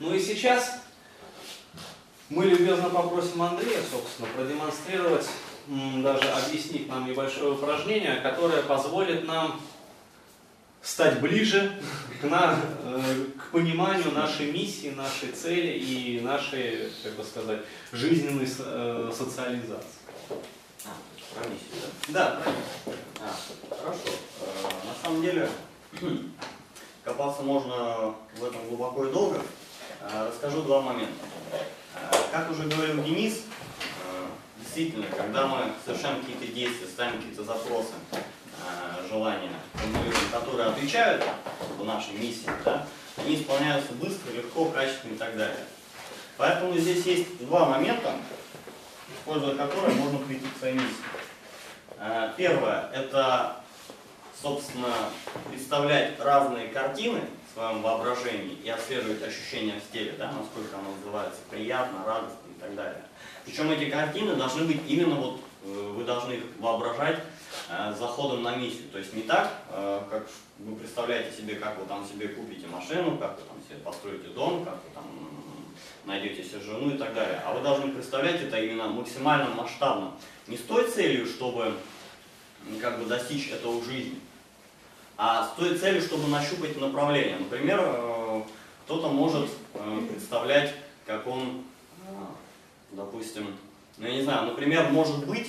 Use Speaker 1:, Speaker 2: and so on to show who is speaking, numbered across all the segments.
Speaker 1: Ну и сейчас мы любезно попросим Андрея, собственно, продемонстрировать, даже объяснить нам небольшое упражнение, которое позволит нам стать ближе к, на, э, к пониманию нашей миссии, нашей цели и нашей, как бы сказать, жизненной э, социализации.
Speaker 2: А, про миссию, да?
Speaker 1: Да,
Speaker 2: А, хорошо. Э, на самом деле, копаться можно в этом глубоко и долго. Расскажу два момента. Как уже говорил Денис, действительно, когда мы совершаем какие-то действия, ставим какие-то запросы, желания, которые отвечают в нашей миссии, да, они исполняются быстро, легко, качественно и так далее. Поэтому здесь есть два момента, используя которые можно прийти к своей миссии. Первое – это, собственно, представлять разные картины в своем воображении и отслеживать ощущения в теле, да, насколько оно называется, приятно, радостно и так далее. Причем эти картины должны быть именно вот, э, вы должны их воображать Э, заходом на миссию. То есть не так, э, как вы представляете себе, как вы там себе купите машину, как вы там себе построите дом, как вы там найдете себе жену и так далее. А вы должны представлять это именно максимально масштабно. Не с той целью, чтобы как бы достичь этого в жизни, а с той целью, чтобы нащупать направление. Например, э, кто-то может представлять, как он, допустим, ну я не знаю, например, может быть,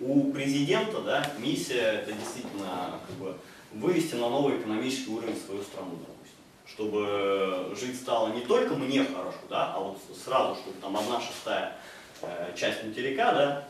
Speaker 2: у президента да, миссия это действительно как бы, вывести на новый экономический уровень свою страну, допустим. Чтобы жить стало не только мне хорошо, да, а вот сразу, чтобы там одна шестая э, часть материка, да,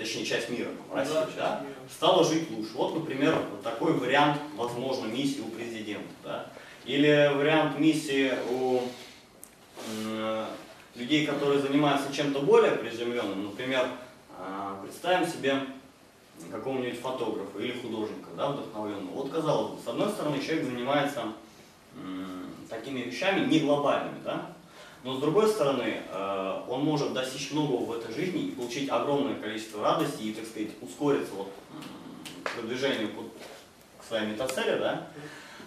Speaker 2: точнее часть мира, России, да, да, стала жить лучше. Вот, например, вот такой вариант, возможно, миссии у президента. Да. Или вариант миссии у э, людей, которые занимаются чем-то более приземленным, например, а, представим себе какого-нибудь фотографа или художника, да, вдохновленного. Вот казалось бы, с одной стороны, человек занимается такими вещами не глобальными, да, но с другой стороны, э, он может достичь многого в этой жизни и получить огромное количество радости и, так сказать, ускориться вот к продвижению к своей метацели, да.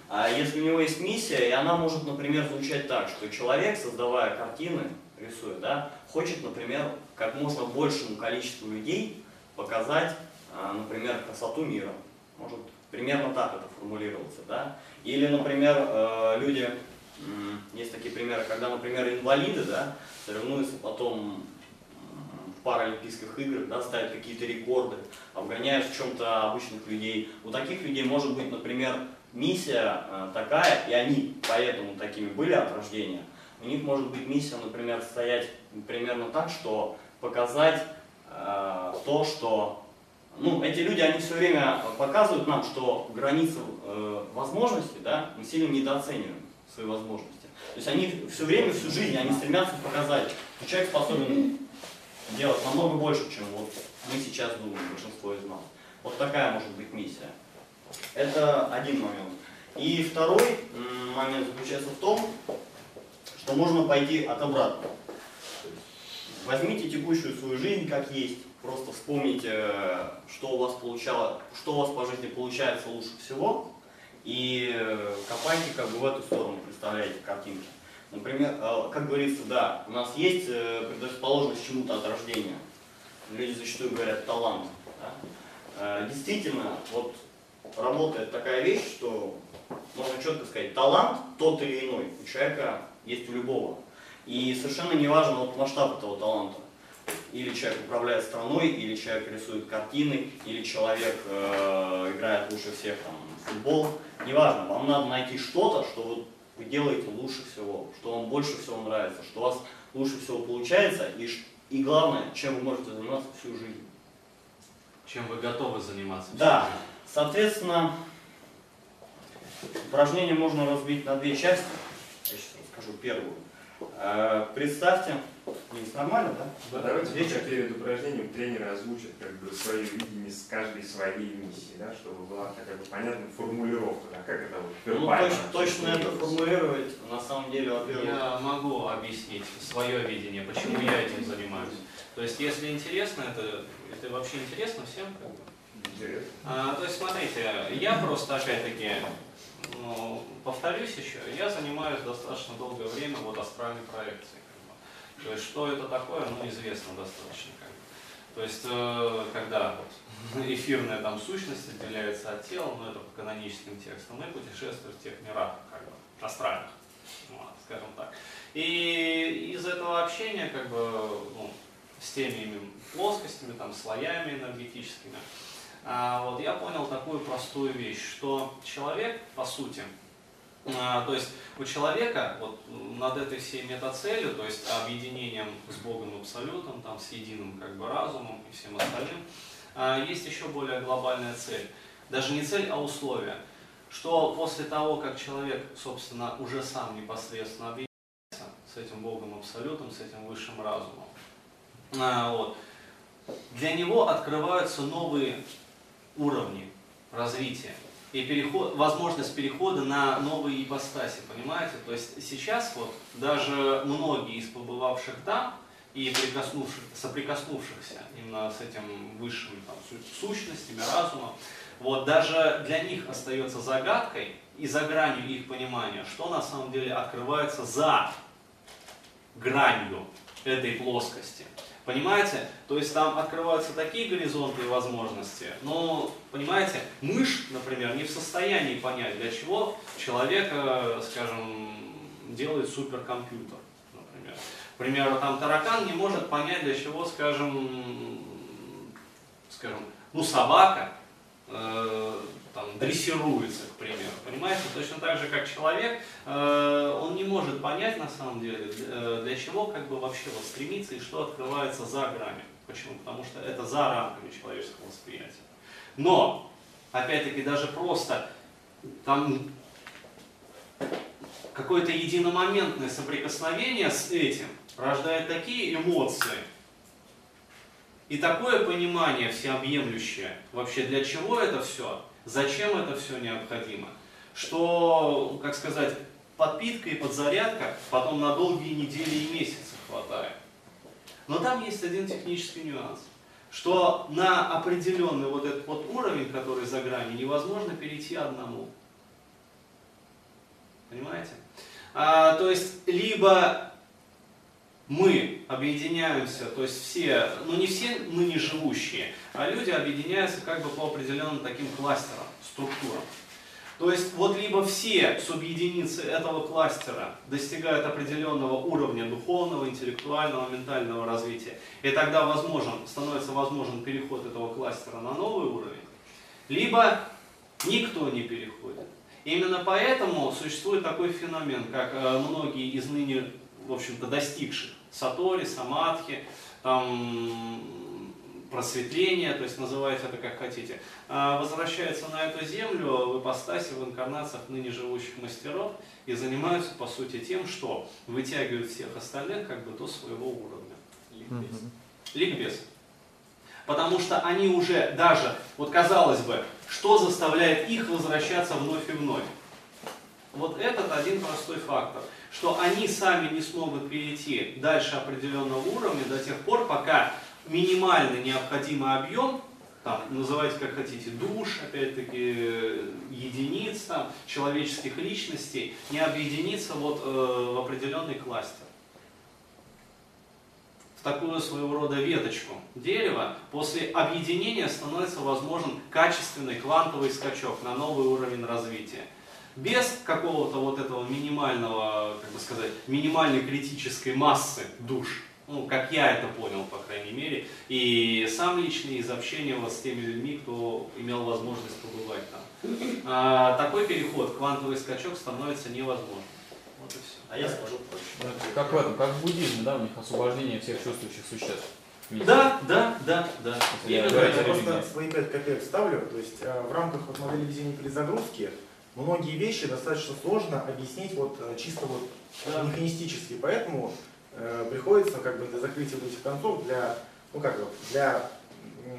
Speaker 2: А если у него есть миссия, и она может, например, звучать так, что человек, создавая картины, рисует, да, хочет, например, как можно большему количеству людей показать, а, например, красоту мира. Может, примерно так это формулироваться, да. Или, например, э, люди, есть такие примеры, когда, например, инвалиды, да, соревнуются потом в паралимпийских играх, да, ставят какие-то рекорды, обгоняют в чем-то обычных людей. У таких людей может быть, например, миссия э, такая, и они поэтому такими были от рождения, у них может быть миссия, например, стоять примерно так, что показать э, то, что ну, эти люди, они все время показывают нам, что границы э, возможностей, да, мы сильно недооцениваем свои возможности. То есть они все время, всю жизнь, они стремятся показать, что человек способен делать намного больше, чем вот мы сейчас думаем, большинство из нас. Вот такая может быть миссия. Это один момент. И второй момент заключается в том, что можно пойти от обратного. Возьмите текущую свою жизнь как есть, просто вспомните, что у вас получало, что у вас по жизни получается лучше всего, и копайте как бы в эту сторону, представляете картинки. Например, э, как говорится, да, у нас есть э, предрасположенность чему-то от рождения. Люди зачастую говорят талант. Да? Э, действительно, вот работает такая вещь, что можно четко сказать, талант тот или иной у человека есть у любого. И совершенно не важен вот масштаб этого таланта. Или человек управляет страной, или человек рисует картины, или человек э, играет лучше всех там, в футбол. Неважно, вам надо найти что-то, что вот вы делаете лучше всего, что вам больше всего нравится, что у вас лучше всего получается, и, и главное, чем вы можете заниматься всю жизнь.
Speaker 1: Чем вы готовы заниматься всю
Speaker 2: Да, жизнь. соответственно, упражнение можно разбить на две части. Я сейчас расскажу первую. Э, представьте, Денис, нормально, да?
Speaker 3: Да, давайте Вечер. перед упражнением тренер озвучит как бы свое видение с каждой своей миссии, да, чтобы была хотя бы понятная формулировка, да, как это вот
Speaker 2: Ну, точно, точно это формулировать, на самом деле,
Speaker 1: во-первых... Я могу объяснить свое видение, почему я этим занимаюсь. То есть, если интересно, это, это вообще интересно всем? Как бы?
Speaker 3: Интересно.
Speaker 1: А, то есть, смотрите, я просто, опять-таки, ну, повторюсь еще, я занимаюсь достаточно долгое время вот астральной проекцией. То есть что это такое, ну известно достаточно. Как. То есть э, когда вот, эфирная там сущность отделяется от тела, ну это по каноническим текстам, и путешествует в тех мирах, как бы, астральных, вот, скажем так. И из этого общения, как бы, ну, с теми плоскостями, там, слоями энергетическими, а, вот я понял такую простую вещь, что человек, по сути, то есть у человека вот над этой всей метацелью, то есть объединением с Богом Абсолютом, там, с единым как бы разумом и всем остальным, а, есть еще более глобальная цель. Даже не цель, а условие. Что после того, как человек, собственно, уже сам непосредственно объединяется с этим Богом Абсолютом, с этим высшим разумом, вот, для него открываются новые уровни развития и переход, возможность перехода на новые ипостаси, понимаете? То есть сейчас вот даже многие из побывавших там и прикоснувших, соприкоснувшихся именно с этим высшим там, сущностями, разумом, вот даже для них остается загадкой и за гранью их понимания, что на самом деле открывается за гранью этой плоскости. Понимаете? То есть там открываются такие горизонты и возможности. Но, понимаете, мышь, например, не в состоянии понять, для чего человек, скажем, делает суперкомпьютер, например. К там таракан не может понять, для чего, скажем, скажем, ну собака э, там, дрессируется, к примеру. Понимаете, точно так же, как человек, э, он не может понять на самом деле, э, для чего как бы вообще вот стремиться и что открывается за грами. Почему? Потому что это за рамками человеческого восприятия. Но, опять-таки, даже просто там какое-то единомоментное соприкосновение с этим рождает такие эмоции, и такое понимание всеобъемлющее, вообще для чего это все, Зачем это все необходимо? Что, как сказать, подпитка и подзарядка потом на долгие недели и месяцы хватает. Но там есть один технический нюанс, что на определенный вот этот вот уровень, который за грани, невозможно перейти одному. Понимаете? А, то есть, либо мы объединяемся, то есть все, ну не все ныне живущие, а люди объединяются как бы по определенным таким кластерам, структурам. То есть вот либо все субъединицы этого кластера достигают определенного уровня духовного, интеллектуального, ментального развития, и тогда возможен, становится возможен переход этого кластера на новый уровень, либо никто не переходит. Именно поэтому существует такой феномен, как э, многие из ныне в общем-то, достигших сатори, самадхи, там, просветления, то есть называйте это как хотите, а, возвращаются на эту землю в ипостасе, в инкарнациях ныне живущих мастеров и занимаются, по сути, тем, что вытягивают всех остальных как бы до своего уровня. Ликбез. Ликбез. Потому что они уже даже, вот казалось бы, что заставляет их возвращаться вновь и вновь? Вот этот один простой фактор – что они сами не смогут перейти дальше определенного уровня до тех пор, пока минимальный необходимый объем, там, называйте как хотите, душ, опять-таки, единиц, там, человеческих личностей, не объединится вот, э, в определенный кластер. В такую своего рода веточку дерева после объединения становится возможен качественный квантовый скачок на новый уровень развития без какого-то вот этого минимального, как бы сказать, минимальной критической массы душ, ну, как я это понял, по крайней мере, и сам лично из общения вот с теми людьми, кто имел возможность побывать там. А, такой переход, квантовый скачок становится невозможным. Вот и все.
Speaker 2: А я скажу проще.
Speaker 4: Как в этом, как в буддизме, да, у них освобождение всех чувствующих существ.
Speaker 1: Да, да, да, да.
Speaker 5: Я, я просто свои пять копеек ставлю, то есть э, в рамках вот модели везения перезагрузки многие вещи достаточно сложно объяснить вот э, чисто вот да. механистически, поэтому э, приходится как бы для закрытия вот этих концов, для, ну как вот, для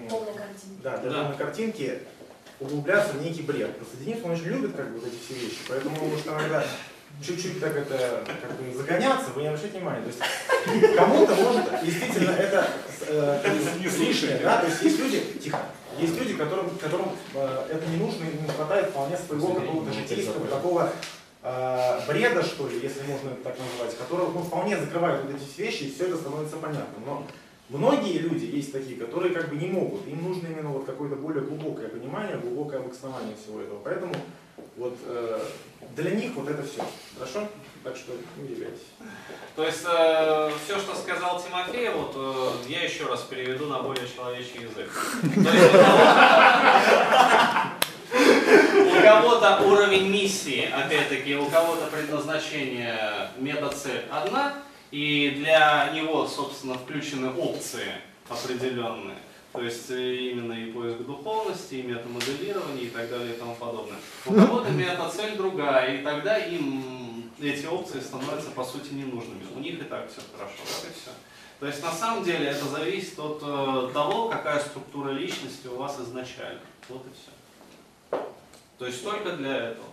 Speaker 6: полной картинки,
Speaker 5: да, для да. полной картинки углубляться в некий бред. Просто Денис, он очень любит как бы вот эти все вещи, поэтому может иногда чуть-чуть так это как бы загоняться, вы не обращайте внимания. То есть кому-то может действительно это э, как бы лишнее, да, то есть есть люди, тихо, есть люди, которым, которым э, это не нужно, им не хватает вполне своего какого-то житейского такого э, бреда, что ли, если можно это так назвать, который ну, вполне закрывает вот эти вещи, и все это становится понятным. Но многие люди есть такие, которые как бы не могут, им нужно именно вот какое-то более глубокое понимание, глубокое обоснование всего этого. Поэтому вот э, для них вот это все. Хорошо? Так что не удивляйтесь.
Speaker 1: То есть э, все, что сказал Тимофей, вот э, я еще раз переведу на более человечий язык. У кого-то уровень миссии, опять-таки, у кого-то предназначение метацель одна, и для него, собственно, включены опции определенные. То есть э, именно и поиск духовности, и метамоделирование и так далее и тому подобное. У кого-то метацель другая, и тогда им эти опции становятся по сути ненужными. У них и так все хорошо, вот и все. То есть на самом деле это зависит от э, того, какая структура личности у вас изначально. Вот и все. То есть только для этого.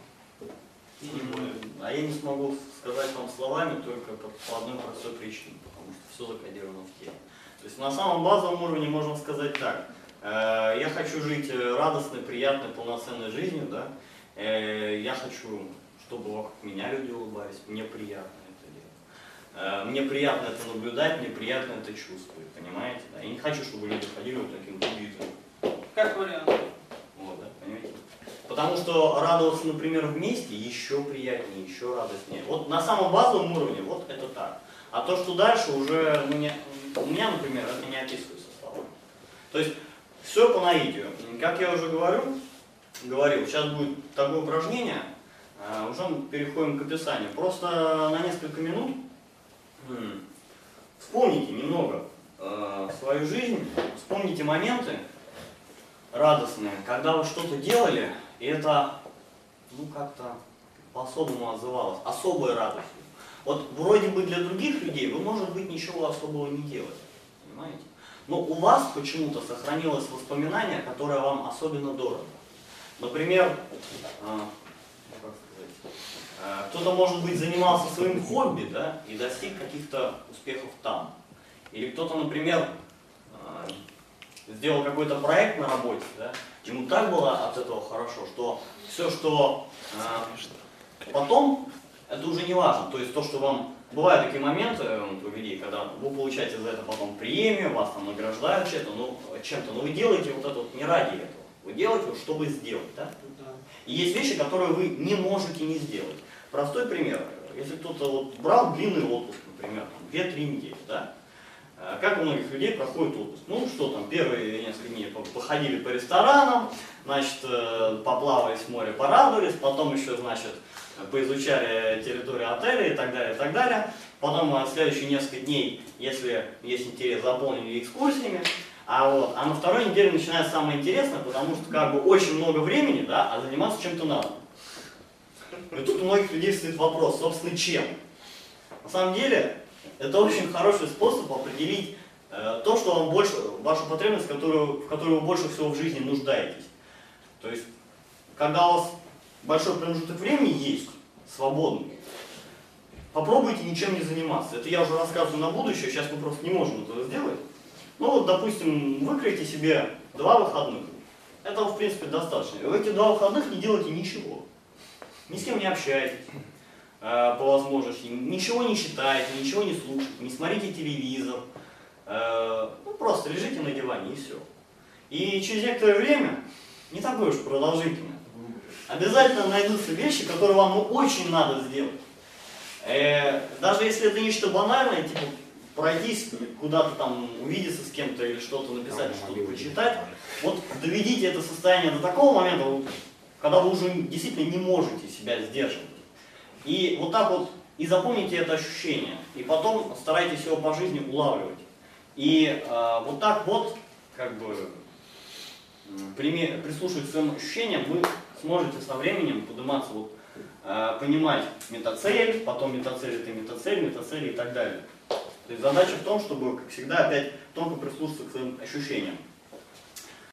Speaker 1: И не более.
Speaker 2: А я не смогу сказать вам словами только по, по одной простой причине, потому что все закодировано в теле. То есть на самом базовом уровне можно сказать так. Э, я хочу жить э, радостной, приятной, полноценной жизнью, да. Э, я хочу, чтобы вокруг меня люди улыбались, мне приятно это делать. Мне приятно это наблюдать, мне приятно это чувствовать, понимаете? Да? Я не хочу, чтобы люди ходили вот таким убитым.
Speaker 1: Как вариант.
Speaker 2: Вот, да, понимаете? Потому что радоваться, например, вместе еще приятнее, еще радостнее. Вот на самом базовом уровне вот это так. А то, что дальше уже ну, не, у меня, например, это не описывается словами. То есть все по наитию. Как я уже говорю, говорил, сейчас будет такое упражнение, а, уже мы переходим к описанию. Просто на несколько минут вспомните немного э, свою жизнь, вспомните моменты радостные, когда вы что-то делали, и это ну как-то по-особому отзывалось, особой радостью. Вот вроде бы для других людей вы, может быть, ничего особого не делали, понимаете? Но у вас почему-то сохранилось воспоминание, которое вам особенно дорого. Например, а, ну, а, кто-то, может быть, занимался своим хобби, да, и достиг каких-то успехов там. Или кто-то, например, а, сделал какой-то проект на работе, да, ему так было от этого хорошо, что все, что потом это уже не важно. То есть то, что вам... Бывают такие моменты вот, у людей, когда вы получаете за это потом премию, вас там награждают чем-то, ну, чем-то, но вы делаете вот это вот не ради этого. Вы делаете, вот, чтобы сделать, да? И есть вещи, которые вы не можете не сделать. Простой пример. Если кто-то вот брал длинный отпуск, например, 2-3 недели, да? Э, Как у многих людей проходит отпуск? Ну что там, первые несколько дней по- походили по ресторанам, значит, э, поплавались в море, порадовались, потом еще, значит, поизучали территорию отеля и так далее, и так далее. Потом э, следующие несколько дней, если есть интерес, заполнили экскурсиями. А, вот, а на второй неделе начинается самое интересное, потому что как бы очень много времени, да, а заниматься чем-то надо. И тут у многих людей стоит вопрос, собственно, чем? На самом деле, это очень хороший способ определить э, то, что вам больше, вашу потребность, которую, в которую вы больше всего в жизни нуждаетесь. То есть, когда у вас большой промежуток времени есть, свободный, попробуйте ничем не заниматься. Это я уже рассказываю на будущее, сейчас мы просто не можем этого сделать. Ну вот, допустим, выкройте себе два выходных. Этого, в принципе, достаточно. И в эти два выходных не делайте ничего. Ни с кем не общайтесь э, по возможности, ничего не читайте, ничего не слушайте, не смотрите телевизор. Э, ну, просто лежите на диване и все. И через некоторое время, не такое уж продолжительное, обязательно найдутся вещи, которые вам очень надо сделать. Э, даже если это нечто банальное, типа пройтись куда-то там, увидеться с кем-то или что-то написать, что-то почитать, вот доведите это состояние до такого момента, когда вы уже действительно не можете себя сдерживать. И вот так вот, и запомните это ощущение, и потом старайтесь его по жизни улавливать. И э, вот так вот, как бы, прислушиваясь к своим ощущениям, вы сможете со временем подниматься, вот, э, понимать метацель, потом метацель это метацель, метацель и так далее. То есть задача в том, чтобы, как всегда, опять тонко прислушаться к своим ощущениям.